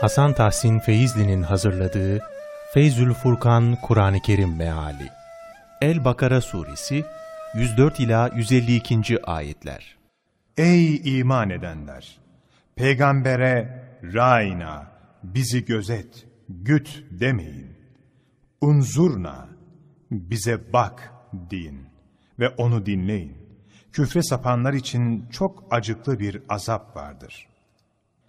Hasan Tahsin Feyzli'nin hazırladığı Feyzül Furkan Kur'an-ı Kerim Meali El-Bakara Suresi 104 ila 152. ayetler. Ey iman edenler! Peygambere Raina, bizi gözet, güt demeyin. Unzurna, bize bak deyin ve onu dinleyin. Küfre sapanlar için çok acıklı bir azap vardır.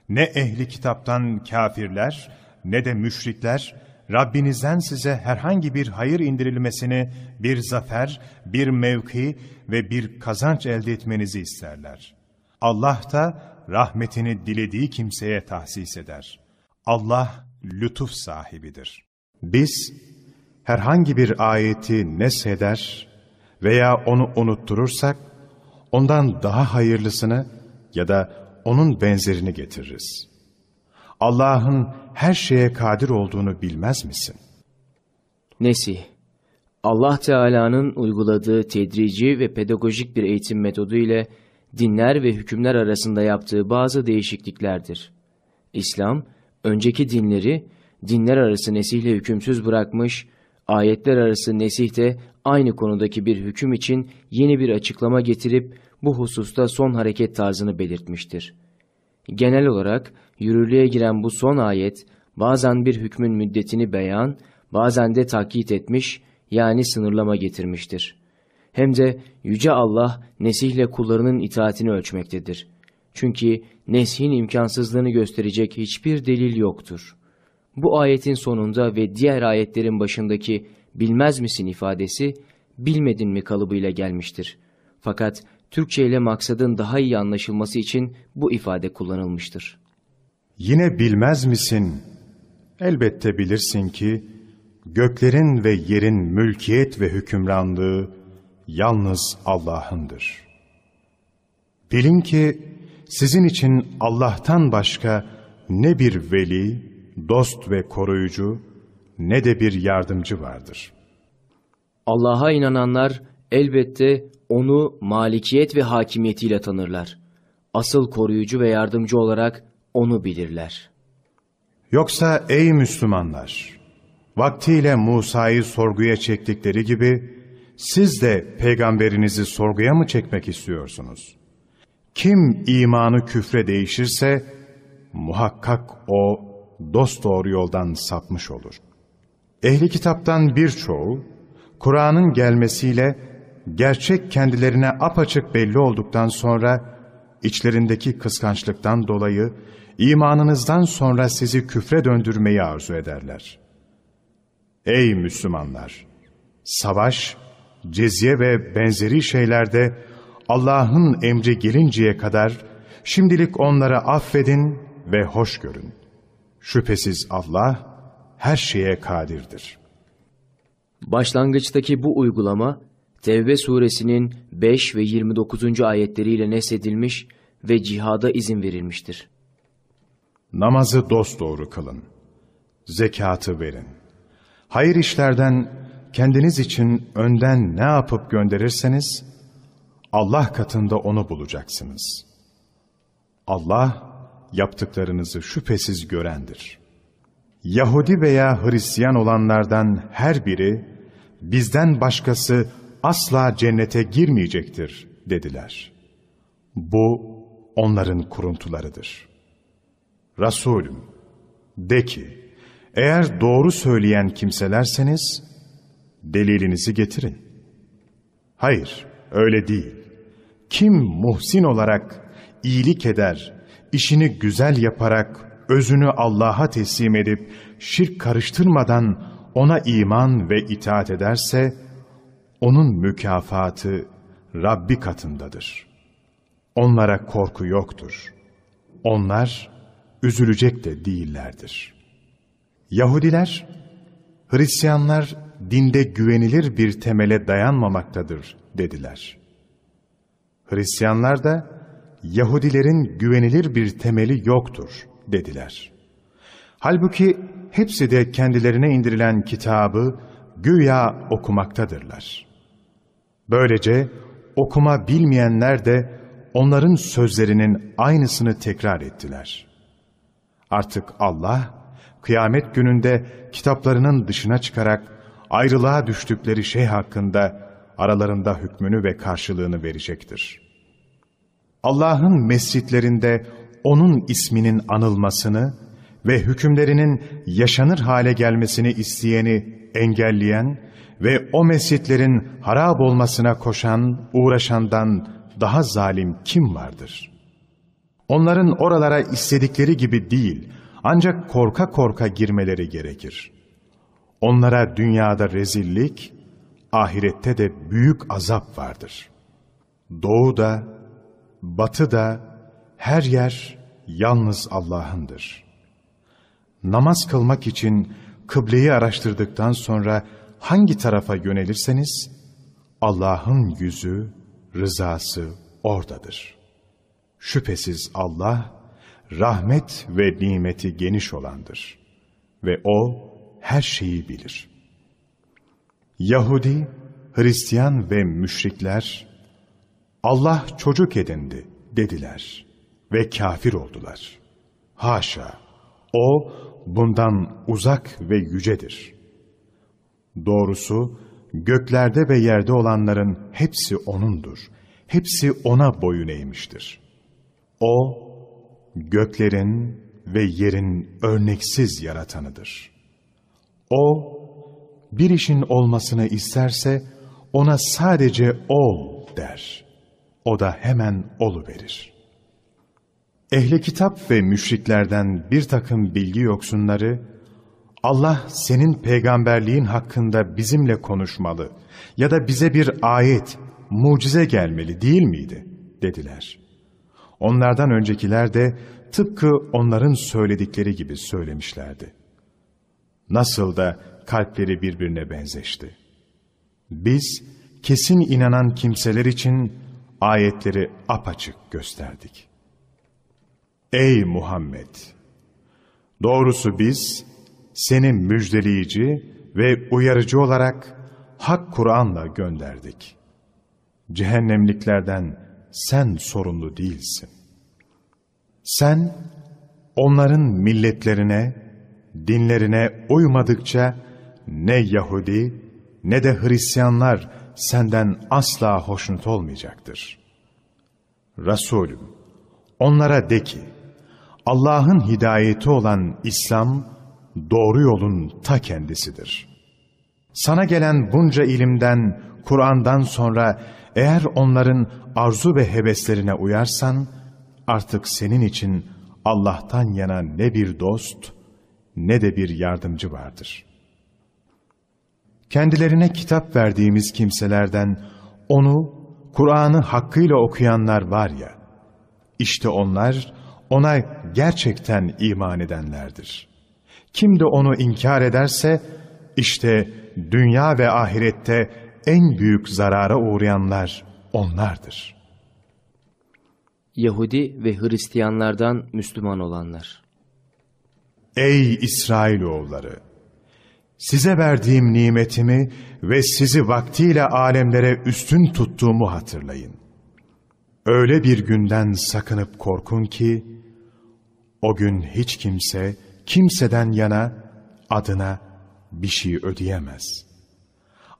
Ne ehli kitaptan kafirler ne de müşrikler Rabbinizden size herhangi bir hayır indirilmesini, bir zafer, bir mevki ve bir kazanç elde etmenizi isterler. Allah da rahmetini dilediği kimseye tahsis eder. Allah lütuf sahibidir. Biz herhangi bir ayeti nesheder veya onu unutturursak, ondan daha hayırlısını ya da onun benzerini getiririz. Allah'ın her şeye kadir olduğunu bilmez misin? Nesih Allah Teala'nın uyguladığı tedrici ve pedagojik bir eğitim metodu ile dinler ve hükümler arasında yaptığı bazı değişikliklerdir. İslam, önceki dinleri dinler arası nesihle hükümsüz bırakmış, ayetler arası nesihte aynı konudaki bir hüküm için yeni bir açıklama getirip bu hususta son hareket tarzını belirtmiştir. Genel olarak yürürlüğe giren bu son ayet bazen bir hükmün müddetini beyan, bazen de takyit etmiş yani sınırlama getirmiştir. Hem de Yüce Allah nesihle kullarının itaatini ölçmektedir. Çünkü neshin imkansızlığını gösterecek hiçbir delil yoktur. Bu ayetin sonunda ve diğer ayetlerin başındaki bilmez misin ifadesi bilmedin mi kalıbıyla gelmiştir. Fakat Türkçe ile maksadın daha iyi anlaşılması için bu ifade kullanılmıştır. Yine bilmez misin? Elbette bilirsin ki göklerin ve yerin mülkiyet ve hükümranlığı yalnız Allah'ındır. Bilin ki sizin için Allah'tan başka ne bir veli, dost ve koruyucu ne de bir yardımcı vardır. Allah'a inananlar elbette onu malikiyet ve hakimiyetiyle tanırlar. Asıl koruyucu ve yardımcı olarak onu bilirler. Yoksa ey Müslümanlar! Vaktiyle Musa'yı sorguya çektikleri gibi siz de peygamberinizi sorguya mı çekmek istiyorsunuz? Kim imanı küfre değişirse muhakkak o dost doğru yoldan sapmış olur. Ehli kitaptan birçoğu Kur'an'ın gelmesiyle gerçek kendilerine apaçık belli olduktan sonra içlerindeki kıskançlıktan dolayı imanınızdan sonra sizi küfre döndürmeyi arzu ederler. Ey Müslümanlar! Savaş, cezye ve benzeri şeylerde Allah'ın emri gelinceye kadar şimdilik onlara affedin ve hoş görün. Şüphesiz Allah her şeye kadirdir. Başlangıçtaki bu uygulama Tevbe suresinin 5 ve 29. ayetleriyle nesedilmiş ve cihada izin verilmiştir. Namazı dosdoğru kılın. Zekatı verin. Hayır işlerden kendiniz için önden ne yapıp gönderirseniz, Allah katında onu bulacaksınız. Allah yaptıklarınızı şüphesiz görendir. Yahudi veya Hristiyan olanlardan her biri, bizden başkası asla cennete girmeyecektir dediler. Bu onların kuruntularıdır. Resulüm, de ki, eğer doğru söyleyen kimselerseniz, delilinizi getirin. Hayır, öyle değil. Kim muhsin olarak iyilik eder, işini güzel yaparak özünü Allah'a teslim edip şirk karıştırmadan ona iman ve itaat ederse, onun mükafatı Rabbi katındadır. Onlara korku yoktur. Onlar üzülecek de değillerdir. Yahudiler, Hristiyanlar dinde güvenilir bir temele dayanmamaktadır dediler. Hristiyanlar da Yahudilerin güvenilir bir temeli yoktur dediler. Halbuki hepsi de kendilerine indirilen kitabı güya okumaktadırlar. Böylece okuma bilmeyenler de onların sözlerinin aynısını tekrar ettiler. Artık Allah, kıyamet gününde kitaplarının dışına çıkarak ayrılığa düştükleri şey hakkında aralarında hükmünü ve karşılığını verecektir. Allah'ın mescitlerinde O'nun isminin anılmasını ve hükümlerinin yaşanır hale gelmesini isteyeni engelleyen ve o mescitlerin harap olmasına koşan, uğraşandan daha zalim kim vardır? Onların oralara istedikleri gibi değil, ancak korka korka girmeleri gerekir. Onlara dünyada rezillik, ahirette de büyük azap vardır. Doğuda, batıda, her yer yalnız Allah'ındır. Namaz kılmak için kıbleyi araştırdıktan sonra hangi tarafa yönelirseniz, Allah'ın yüzü, rızası oradadır. Şüphesiz Allah, rahmet ve nimeti geniş olandır. Ve O, her şeyi bilir. Yahudi, Hristiyan ve müşrikler, Allah çocuk edindi dediler ve kafir oldular. Haşa, O bundan uzak ve yücedir. Doğrusu, göklerde ve yerde olanların hepsi O'nundur. Hepsi O'na boyun eğmiştir. O, göklerin ve yerin örneksiz yaratanıdır. O, bir işin olmasını isterse ona sadece ol der. O da hemen oluverir. Ehli kitap ve müşriklerden bir takım bilgi yoksunları, Allah senin peygamberliğin hakkında bizimle konuşmalı ya da bize bir ayet, mucize gelmeli değil miydi? dediler. Onlardan öncekiler de tıpkı onların söyledikleri gibi söylemişlerdi. Nasıl da kalpleri birbirine benzeşti. Biz kesin inanan kimseler için ayetleri apaçık gösterdik. Ey Muhammed! Doğrusu biz seni müjdeleyici ve uyarıcı olarak Hak Kur'an'la gönderdik. Cehennemliklerden sen sorumlu değilsin. Sen onların milletlerine, dinlerine uymadıkça ne Yahudi ne de Hristiyanlar senden asla hoşnut olmayacaktır. Resulüm, onlara de ki, Allah'ın hidayeti olan İslam, doğru yolun ta kendisidir. Sana gelen bunca ilimden, Kur'an'dan sonra eğer onların arzu ve heveslerine uyarsan, artık senin için Allah'tan yana ne bir dost, ne de bir yardımcı vardır. Kendilerine kitap verdiğimiz kimselerden onu, Kur'an'ı hakkıyla okuyanlar var ya, işte onlar ona gerçekten iman edenlerdir. Kim de onu inkar ederse, işte dünya ve ahirette en büyük zarara uğrayanlar onlardır. Yahudi ve Hristiyanlardan Müslüman olanlar. Ey İsrailoğulları! Size verdiğim nimetimi ve sizi vaktiyle alemlere üstün tuttuğumu hatırlayın. Öyle bir günden sakınıp korkun ki, o gün hiç kimse, kimseden yana, adına bir şey ödeyemez.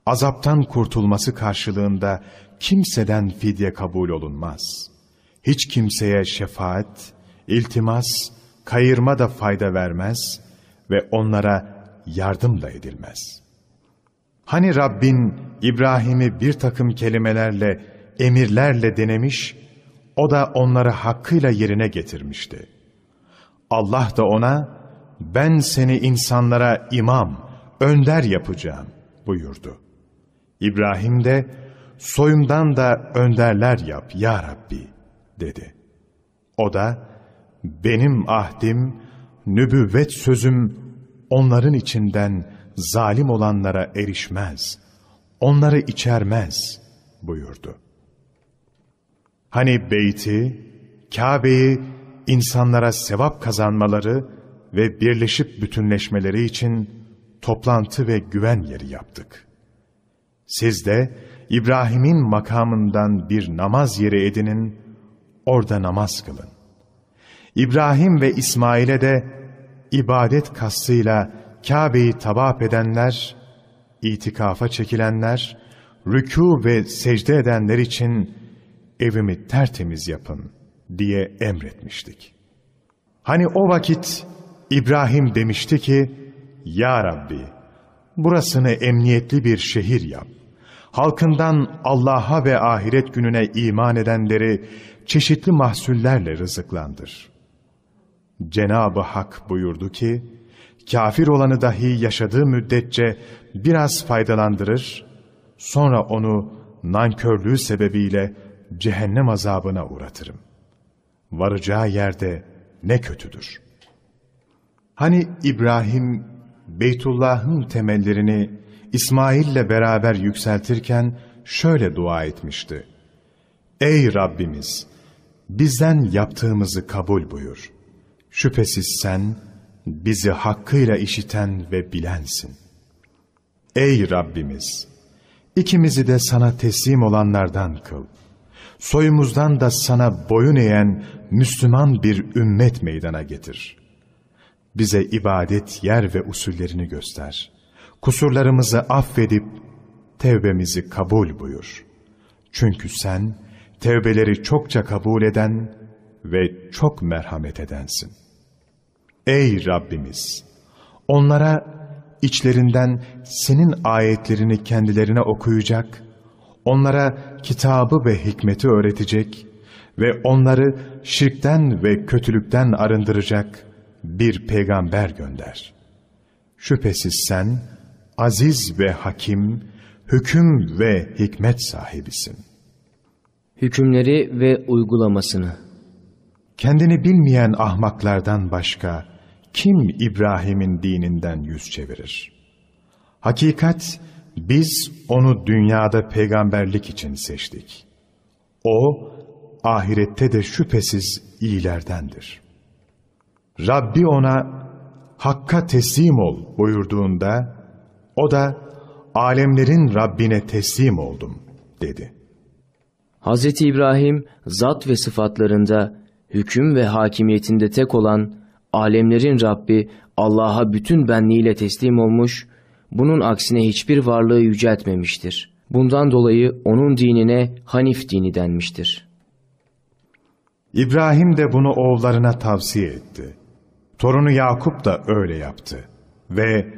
Azaptan kurtulması karşılığında kimseden fidye kabul olunmaz. Hiç kimseye şefaat, iltimas, kayırma da fayda vermez ve onlara yardım da edilmez. Hani Rabbin İbrahim'i bir takım kelimelerle, emirlerle denemiş, o da onları hakkıyla yerine getirmişti. Allah da ona, ben seni insanlara imam, önder yapacağım buyurdu. İbrahim de, soyumdan da önderler yap ya Rabbi dedi. O da, benim ahdim, nübüvvet sözüm onların içinden zalim olanlara erişmez, onları içermez buyurdu. Hani beyti, Kabe'yi insanlara sevap kazanmaları ve birleşip bütünleşmeleri için toplantı ve güven yeri yaptık. Siz de İbrahim'in makamından bir namaz yeri edinin, orada namaz kılın. İbrahim ve İsmail'e de ibadet kastıyla Kabe'yi tavaf edenler, itikafa çekilenler, rükû ve secde edenler için evimi tertemiz yapın diye emretmiştik. Hani o vakit İbrahim demişti ki, Ya Rabbi, burasını emniyetli bir şehir yap. Halkından Allah'a ve ahiret gününe iman edenleri çeşitli mahsullerle rızıklandır. Cenab-ı Hak buyurdu ki, kafir olanı dahi yaşadığı müddetçe biraz faydalandırır, sonra onu nankörlüğü sebebiyle cehennem azabına uğratırım. Varacağı yerde ne kötüdür. Hani İbrahim Beytullah'ın temellerini İsmail'le beraber yükseltirken şöyle dua etmişti. Ey Rabbimiz! Bizden yaptığımızı kabul buyur. Şüphesiz sen bizi hakkıyla işiten ve bilensin. Ey Rabbimiz! İkimizi de sana teslim olanlardan kıl. Soyumuzdan da sana boyun eğen Müslüman bir ümmet meydana getir. Bize ibadet yer ve usullerini göster. Kusurlarımızı affedip tevbemizi kabul buyur. Çünkü sen tevbeleri çokça kabul eden ve çok merhamet edensin. Ey Rabbimiz! Onlara içlerinden senin ayetlerini kendilerine okuyacak, onlara kitabı ve hikmeti öğretecek ve onları şirkten ve kötülükten arındıracak bir peygamber gönder. Şüphesiz sen aziz ve hakim, hüküm ve hikmet sahibisin. Hükümleri ve uygulamasını Kendini bilmeyen ahmaklardan başka kim İbrahim'in dininden yüz çevirir? Hakikat biz onu dünyada peygamberlik için seçtik. O ahirette de şüphesiz iyilerdendir. Rabbi ona Hakka teslim ol buyurduğunda o da alemlerin Rabbine teslim oldum dedi. Hz. İbrahim zat ve sıfatlarında hüküm ve hakimiyetinde tek olan alemlerin Rabbi Allah'a bütün benliğiyle teslim olmuş, bunun aksine hiçbir varlığı yüceltmemiştir. Bundan dolayı onun dinine Hanif dini denmiştir. İbrahim de bunu oğullarına tavsiye etti. Torunu Yakup da öyle yaptı. Ve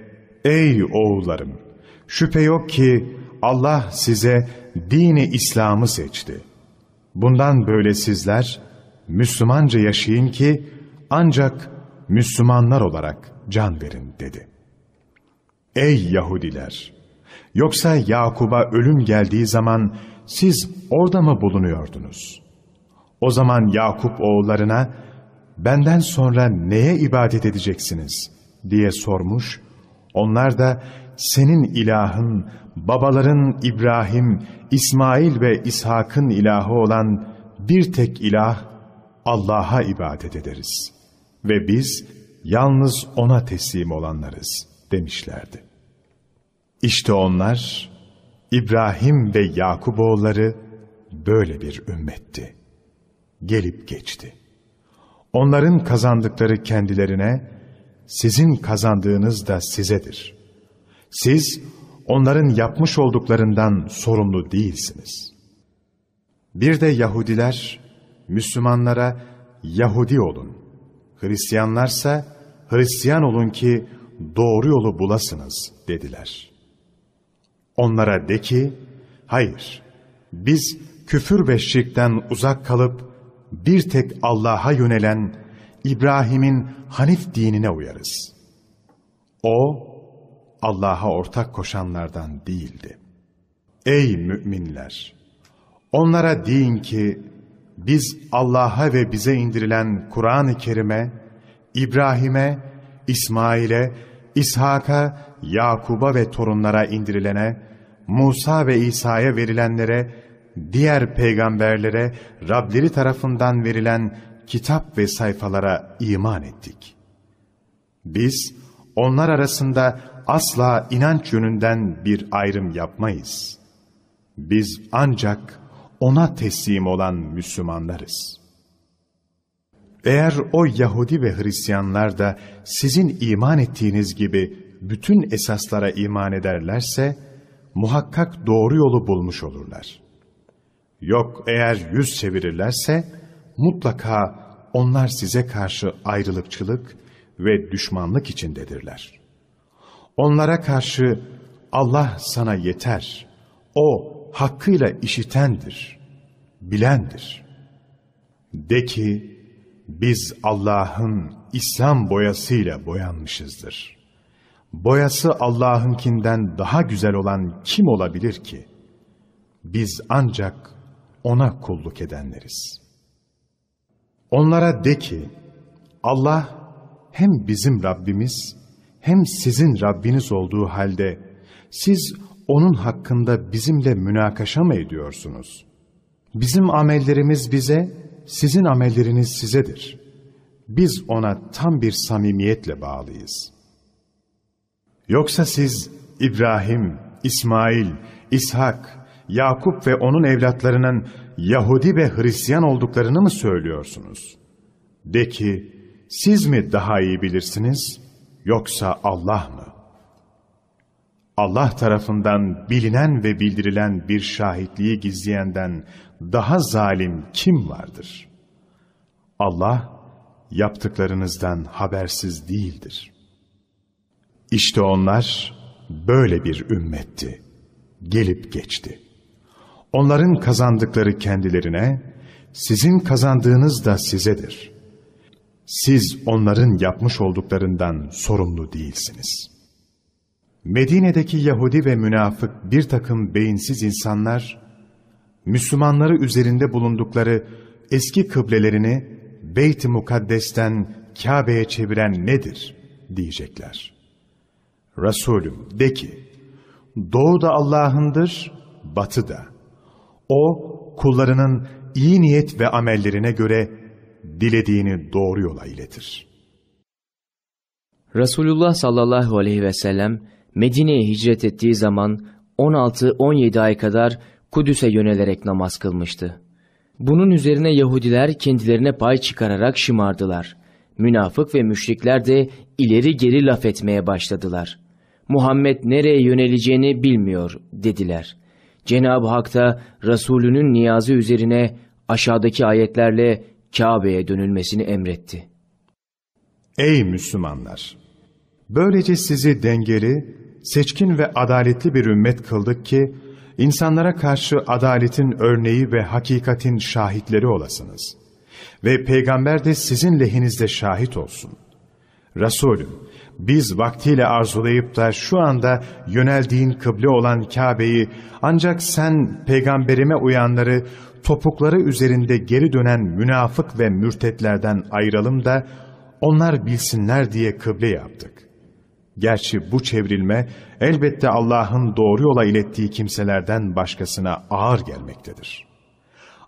ey oğullarım şüphe yok ki Allah size dini İslam'ı seçti. Bundan böyle sizler Müslümanca yaşayın ki ancak Müslümanlar olarak can verin dedi. Ey Yahudiler! Yoksa Yakub'a ölüm geldiği zaman siz orada mı bulunuyordunuz? O zaman Yakup oğullarına benden sonra neye ibadet edeceksiniz diye sormuş. Onlar da senin ilahın, babaların İbrahim, İsmail ve İshak'ın ilahı olan bir tek ilah Allah'a ibadet ederiz. Ve biz yalnız O'na teslim olanlarız demişlerdi. İşte onlar İbrahim ve Yakup oğulları böyle bir ümmetti. Gelip geçti. Onların kazandıkları kendilerine, sizin kazandığınız da sizedir. Siz onların yapmış olduklarından sorumlu değilsiniz. Bir de Yahudiler Müslümanlara Yahudi olun, Hristiyanlarsa Hristiyan olun ki doğru yolu bulasınız dediler. Onlara de ki, hayır, biz küfür ve şirkten uzak kalıp bir tek Allah'a yönelen İbrahim'in Hanif dinine uyarız. O, Allah'a ortak koşanlardan değildi. Ey müminler! Onlara deyin ki, biz Allah'a ve bize indirilen Kur'an-ı Kerim'e, İbrahim'e, İsmail'e, İshak'a, Yakub'a ve torunlara indirilene, Musa ve İsa'ya verilenlere, diğer peygamberlere Rableri tarafından verilen kitap ve sayfalara iman ettik. Biz onlar arasında asla inanç yönünden bir ayrım yapmayız. Biz ancak ona teslim olan Müslümanlarız. Eğer o Yahudi ve Hristiyanlar da sizin iman ettiğiniz gibi bütün esaslara iman ederlerse, muhakkak doğru yolu bulmuş olurlar. Yok eğer yüz çevirirlerse, mutlaka onlar size karşı ayrılıkçılık ve düşmanlık içindedirler. Onlara karşı Allah sana yeter, O hakkıyla işitendir, bilendir. De ki, biz Allah'ın İslam boyasıyla boyanmışızdır. Boyası Allah'ınkinden daha güzel olan kim olabilir ki? Biz ancak O'na kulluk edenleriz. Onlara de ki, Allah hem bizim Rabbimiz hem sizin Rabbiniz olduğu halde siz O'nun hakkında bizimle münakaşa mı ediyorsunuz? Bizim amellerimiz bize, sizin amelleriniz sizedir. Biz O'na tam bir samimiyetle bağlıyız. Yoksa siz İbrahim, İsmail, İshak, Yakup ve onun evlatlarının Yahudi ve Hristiyan olduklarını mı söylüyorsunuz? De ki, siz mi daha iyi bilirsiniz, yoksa Allah mı? Allah tarafından bilinen ve bildirilen bir şahitliği gizleyenden daha zalim kim vardır? Allah, yaptıklarınızdan habersiz değildir. İşte onlar böyle bir ümmetti. Gelip geçti. Onların kazandıkları kendilerine, sizin kazandığınız da sizedir. Siz onların yapmış olduklarından sorumlu değilsiniz. Medine'deki Yahudi ve münafık bir takım beyinsiz insanlar, Müslümanları üzerinde bulundukları eski kıblelerini Beyt-i Mukaddes'ten Kabe'ye çeviren nedir diyecekler. Resulüm de ki, doğu da Allah'ındır, batı da. O kullarının iyi niyet ve amellerine göre dilediğini doğru yola iletir. Resulullah sallallahu aleyhi ve sellem Medine'ye hicret ettiği zaman 16-17 ay kadar Kudüs'e yönelerek namaz kılmıştı. Bunun üzerine Yahudiler kendilerine pay çıkararak şımardılar. Münafık ve müşrikler de ileri geri laf etmeye başladılar. Muhammed nereye yöneleceğini bilmiyor dediler. Cenab-ı Hak da Resulünün niyazı üzerine aşağıdaki ayetlerle Kabe'ye dönülmesini emretti. Ey Müslümanlar! Böylece sizi dengeli, seçkin ve adaletli bir ümmet kıldık ki, insanlara karşı adaletin örneği ve hakikatin şahitleri olasınız. Ve peygamber de sizin lehinizde şahit olsun. Resulüm, biz vaktiyle arzulayıp da şu anda yöneldiğin kıble olan Kabe'yi ancak sen peygamberime uyanları topukları üzerinde geri dönen münafık ve mürtetlerden ayıralım da onlar bilsinler diye kıble yaptık. Gerçi bu çevrilme elbette Allah'ın doğru yola ilettiği kimselerden başkasına ağır gelmektedir.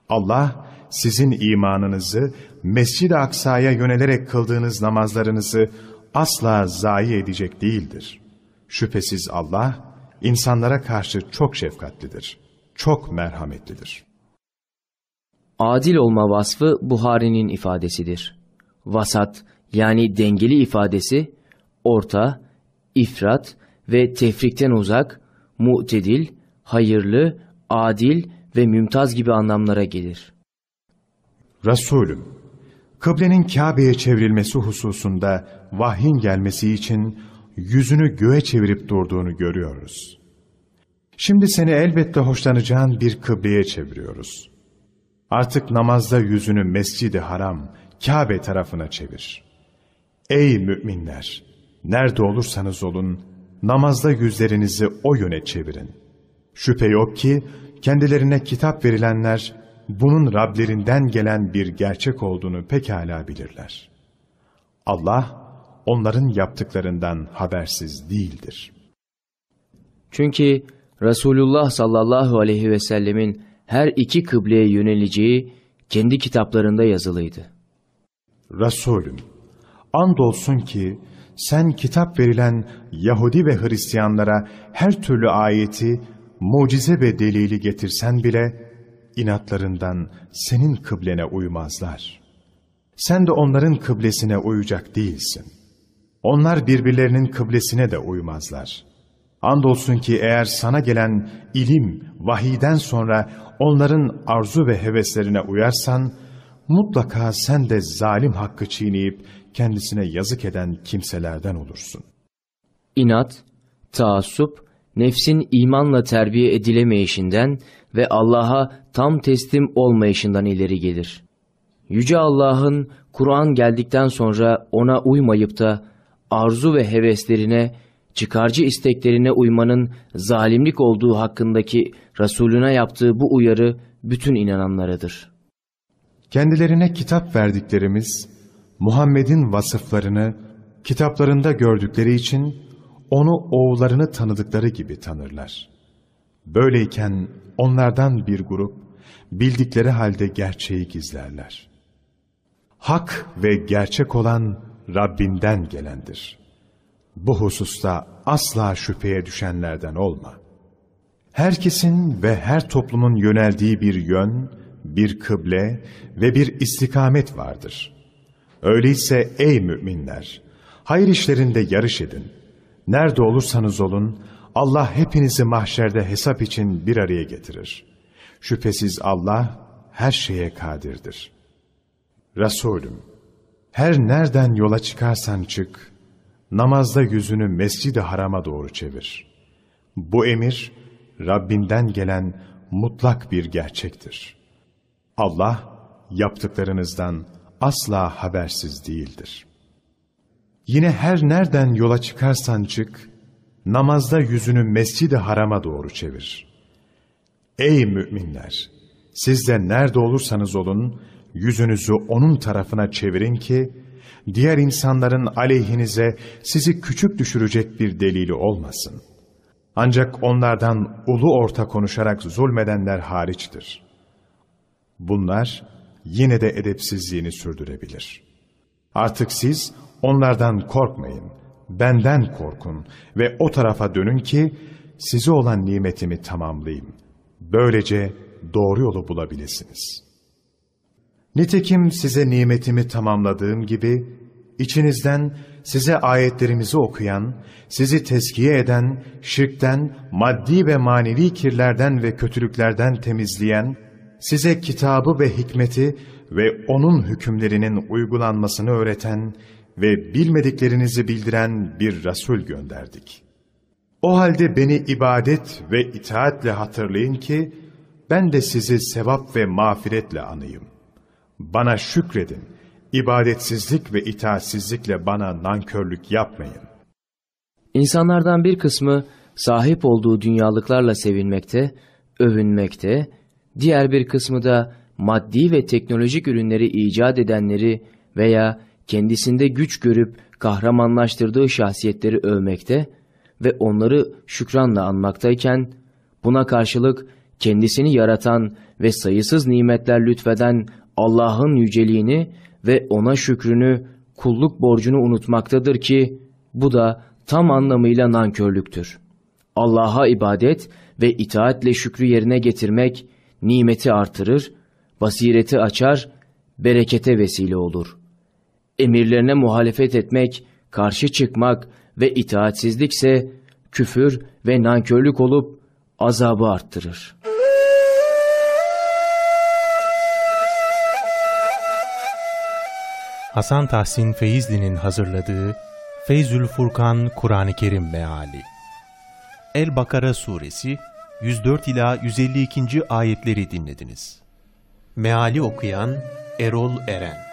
Allah sizin imanınızı Mescid-i Aksa'ya yönelerek kıldığınız namazlarınızı asla zayi edecek değildir. Şüphesiz Allah insanlara karşı çok şefkatlidir, çok merhametlidir. Adil olma vasfı Buhari'nin ifadesidir. Vasat yani dengeli ifadesi orta, ifrat ve tefrikten uzak, mu'tedil, hayırlı, adil ve mümtaz gibi anlamlara gelir. Resulüm, kıblenin Kabe'ye çevrilmesi hususunda vahyin gelmesi için yüzünü göğe çevirip durduğunu görüyoruz. Şimdi seni elbette hoşlanacağın bir kıbleye çeviriyoruz. Artık namazda yüzünü mescidi haram, Kabe tarafına çevir. Ey müminler! Nerede olursanız olun, namazda yüzlerinizi o yöne çevirin. Şüphe yok ki, kendilerine kitap verilenler, bunun Rablerinden gelen bir gerçek olduğunu pekala bilirler. Allah, onların yaptıklarından habersiz değildir. Çünkü Resulullah sallallahu aleyhi ve sellemin her iki kıbleye yöneleceği kendi kitaplarında yazılıydı. Resulüm, andolsun ki sen kitap verilen Yahudi ve Hristiyanlara her türlü ayeti, mucize ve delili getirsen bile inatlarından senin kıblene uymazlar. Sen de onların kıblesine uyacak değilsin. Onlar birbirlerinin kıblesine de uymazlar. Andolsun ki eğer sana gelen ilim, vahiyden sonra onların arzu ve heveslerine uyarsan, mutlaka sen de zalim hakkı çiğneyip kendisine yazık eden kimselerden olursun. İnat, taassup, nefsin imanla terbiye edilemeyişinden ve Allah'a tam teslim olmayışından ileri gelir. Yüce Allah'ın Kur'an geldikten sonra ona uymayıp da arzu ve heveslerine, çıkarcı isteklerine uymanın zalimlik olduğu hakkındaki Resulüne yaptığı bu uyarı bütün inananlaradır. Kendilerine kitap verdiklerimiz, Muhammed'in vasıflarını kitaplarında gördükleri için onu oğullarını tanıdıkları gibi tanırlar. Böyleyken onlardan bir grup bildikleri halde gerçeği gizlerler. Hak ve gerçek olan Rabbinden gelendir. Bu hususta asla şüpheye düşenlerden olma. Herkesin ve her toplumun yöneldiği bir yön, bir kıble ve bir istikamet vardır. Öyleyse ey müminler, hayır işlerinde yarış edin. Nerede olursanız olun, Allah hepinizi mahşerde hesap için bir araya getirir. Şüphesiz Allah her şeye kadirdir. Resulüm, her nereden yola çıkarsan çık, namazda yüzünü mescid-i harama doğru çevir. Bu emir, Rabbinden gelen mutlak bir gerçektir. Allah, yaptıklarınızdan asla habersiz değildir. Yine her nereden yola çıkarsan çık, namazda yüzünü mescid-i harama doğru çevir. Ey müminler! Siz de nerede olursanız olun, yüzünüzü onun tarafına çevirin ki, diğer insanların aleyhinize sizi küçük düşürecek bir delili olmasın. Ancak onlardan ulu orta konuşarak zulmedenler hariçtir. Bunlar yine de edepsizliğini sürdürebilir. Artık siz onlardan korkmayın, benden korkun ve o tarafa dönün ki size olan nimetimi tamamlayayım. Böylece doğru yolu bulabilirsiniz. Nitekim size nimetimi tamamladığım gibi, içinizden size ayetlerimizi okuyan, sizi teskiye eden, şirkten, maddi ve manevi kirlerden ve kötülüklerden temizleyen, size kitabı ve hikmeti ve onun hükümlerinin uygulanmasını öğreten ve bilmediklerinizi bildiren bir Resul gönderdik. O halde beni ibadet ve itaatle hatırlayın ki, ben de sizi sevap ve mağfiretle anayım. Bana şükredin, ibadetsizlik ve itaatsizlikle bana nankörlük yapmayın. İnsanlardan bir kısmı sahip olduğu dünyalıklarla sevinmekte, övünmekte, diğer bir kısmı da maddi ve teknolojik ürünleri icat edenleri veya kendisinde güç görüp kahramanlaştırdığı şahsiyetleri övmekte ve onları şükranla anmaktayken, buna karşılık kendisini yaratan ve sayısız nimetler lütfeden Allah'ın yüceliğini ve ona şükrünü, kulluk borcunu unutmaktadır ki, bu da tam anlamıyla nankörlüktür. Allah'a ibadet ve itaatle şükrü yerine getirmek, nimeti artırır, basireti açar, berekete vesile olur. Emirlerine muhalefet etmek, karşı çıkmak ve itaatsizlikse küfür ve nankörlük olup azabı arttırır. Hasan Tahsin Feyzli'nin hazırladığı Feyzül Furkan Kur'an-ı Kerim Meali El-Bakara Suresi 104 ila 152. ayetleri dinlediniz. Meali okuyan Erol Eren